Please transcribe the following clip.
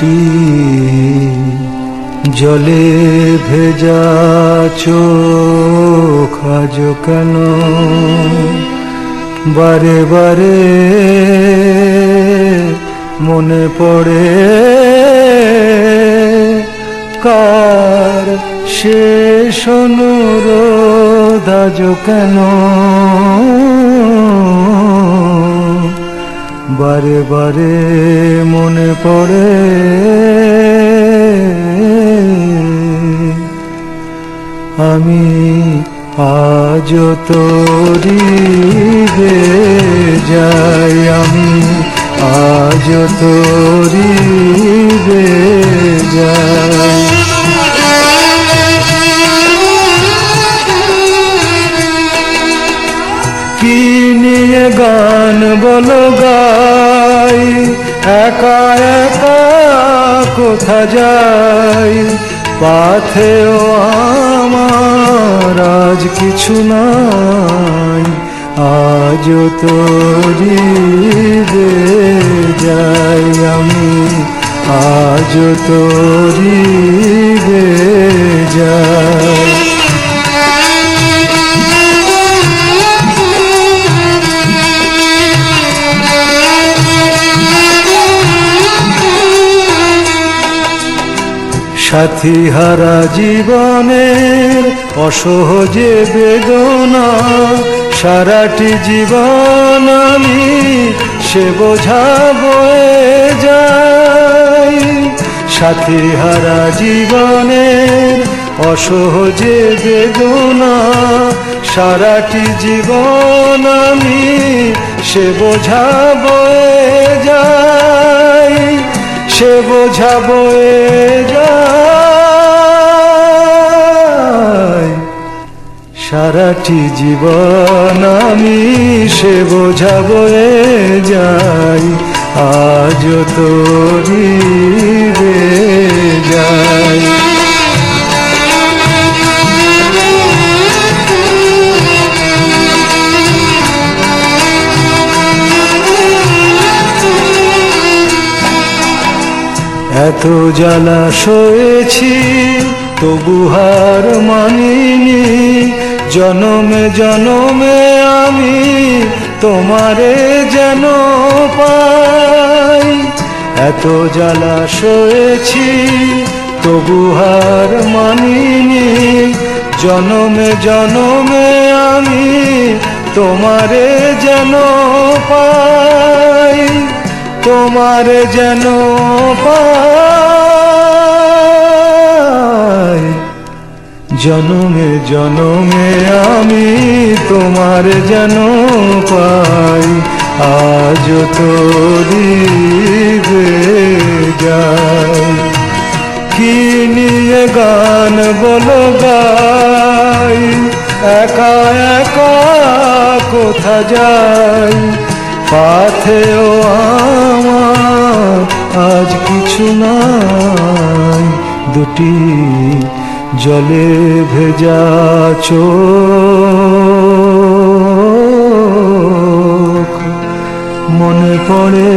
দুটি জলে ভেজা চোখ কেন? বারে বারে মনে পড়ে কার শেষ অনুরোধ কেন? বারে বারে মনে পড়ে। আমি আজ তোরি যাই আমি আজ তোরি যাই। কি নিয়ে গান বলো গাই, একা একা কোথা যাই? পাথেও আমার আজ কিছু নাই আজ তোরি যাই আমি আজ তোরি সাথী হারা জীবনের অসহজে বেদনা, সারাটি জীবন আমি সে বয়ে যাই। সাথী হারা জীবনের অসহজে বেদনা, সারাটি জীবন আমি সে বোঝা বয়ে যাই। সে বোঝাব সারাটি জীবন আমি সে বোঝাব যাই আজ তোরি যাই এত জ্বালা সয়েছি, তবু হার মানিনি। জনমে জনমে আমি তোমারে যেন পাই। এত জ্বালা সয়েছি, তবু হার মানিনি। জনমে জনমে আমি তোমারে যেন পাই। তোমার যেন জনমে জনমে আমি তোমার যেন পাই। আজ তোরি যাই কি নিয়ে গান বলো গাই? একা একা কোথা যাই পাথেও আজ কিছু নাই দুটি জলে ভেজা চোখ। মনে পড়ে